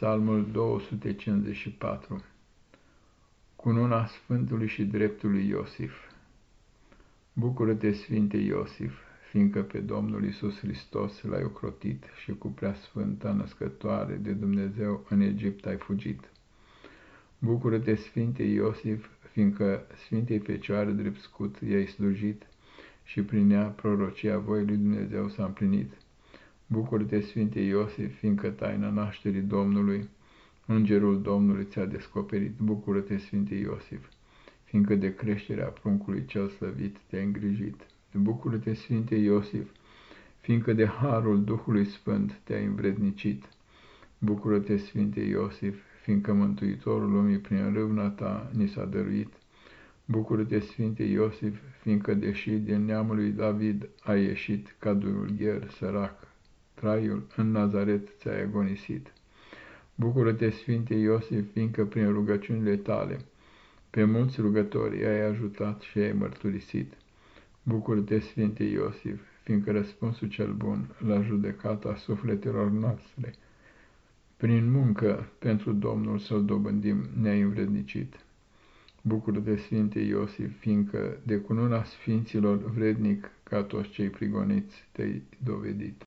Psalmul 254 Cununa Sfântului și Dreptului Iosif Bucură-te, Sfinte Iosif, fiindcă pe Domnul Isus Hristos l-ai ocrotit și cu prea sfânta născătoare de Dumnezeu în Egipt ai fugit. Bucură-te, Sfinte Iosif, fiindcă Sfintei Fecioare drept scut i-ai slujit și prin ea prorocia voii lui Dumnezeu s-a împlinit. Bucură-te, Sfinte Iosif, fiindcă taina nașterii Domnului, Îngerul Domnului ți-a descoperit. Bucură-te, Sfinte Iosif, fiindcă de creșterea pruncului cel slăvit te-ai îngrijit. Bucură-te, Sfinte Iosif, fiindcă de harul Duhului Sfânt te-ai învrednicit. Bucură-te, Sfinte Iosif, fiindcă Mântuitorul lumii prin râvna ta ni s-a dăruit. Bucură-te, Sfinte Iosif, fiindcă deși din neamul lui David ai ieșit ca dulgher sărac, traiul în Nazaret ți-ai agonisit. Bucură-te, Sfinte Iosif, fiindcă prin rugăciunile tale pe mulți rugători ai ajutat și ai mărturisit. Bucură-te, Sfinte Iosif, fiindcă răspunsul cel bun la judecata sufletelor noastre, prin muncă pentru Domnul să-L dobândim ne-ai învrednicit. Bucură-te, Sfinte Iosif, fiindcă de cununa Sfinților vrednic ca toți cei prigoniți te-ai dovedit.